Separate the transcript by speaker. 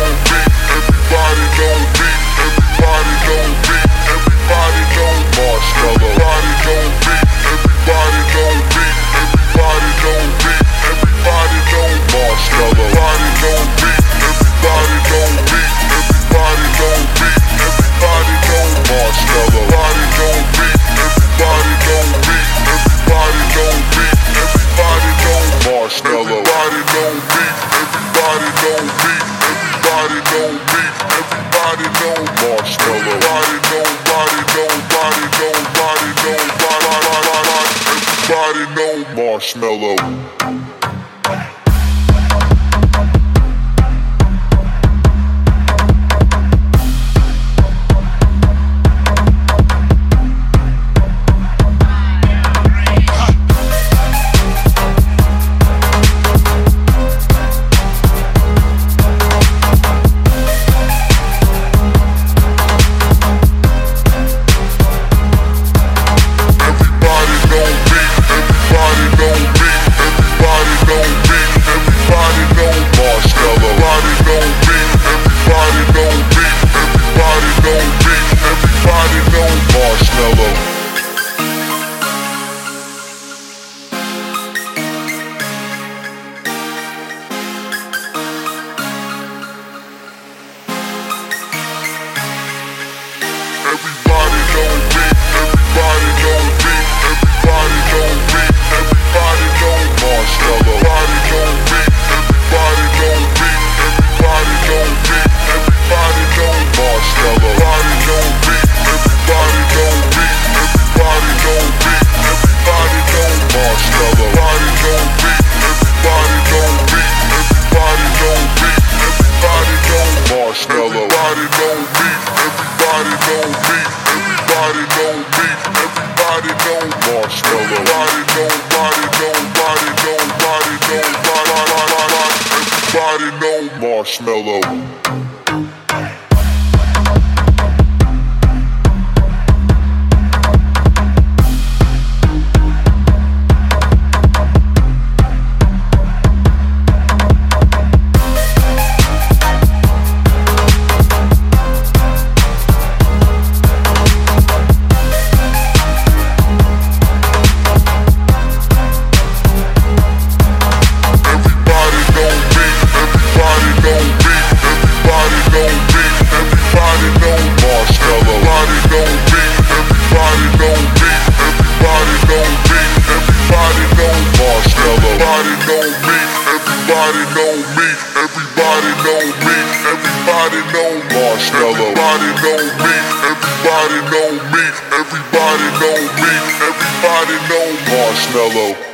Speaker 1: Woo! Everybody know Marshmello. everybody know me, everybody know me, everybody know Marshmello. Everybody know, body know, body know, body know, know, body Marshmello. Everybody know Marshmello. Everybody know me. Everybody know me. Everybody know me. Everybody know Marshmello.